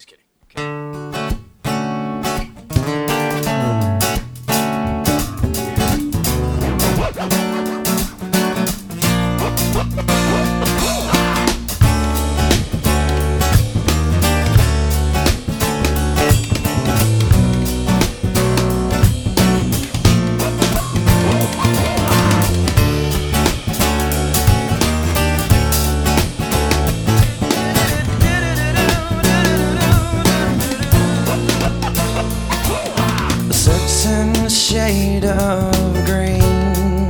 Just kidding. Shade of green.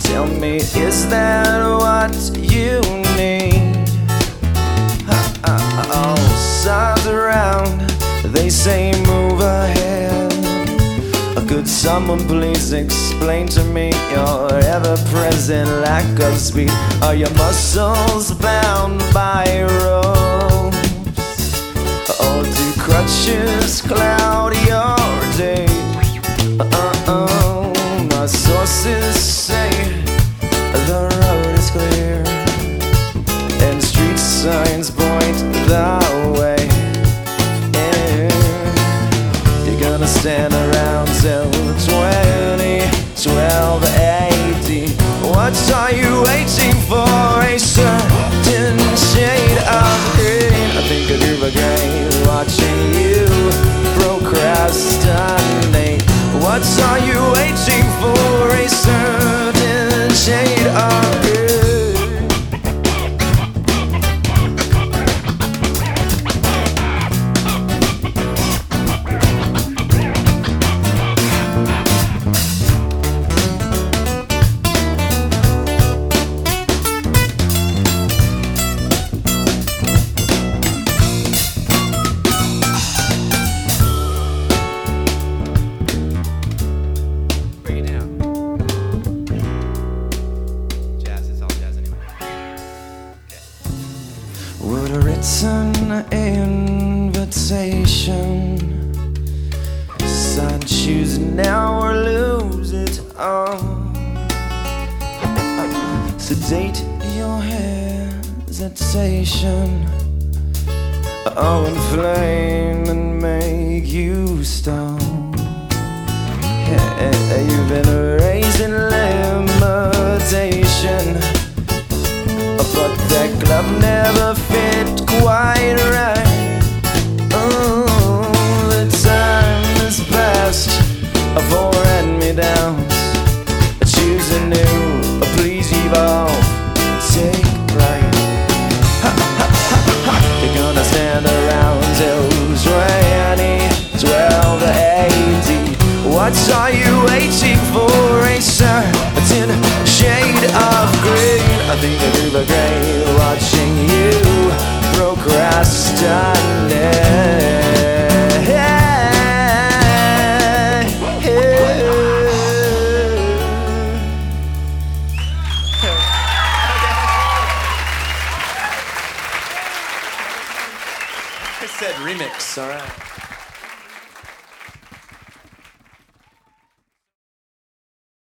Tell me, is that what you need? Uh, uh, uh, all sides around, they say move ahead. Could someone please explain to me your ever present lack of speed? Are your muscles bound by ropes? Or do crutches cloud Are you waiting Would an invitation. Sign choose now or lose it all Sedate your hesitation. Oh, inflame and make you stall What are you waiting for? A certain shade of green. I think I do the great watching you procrastinate. I said remix, all right.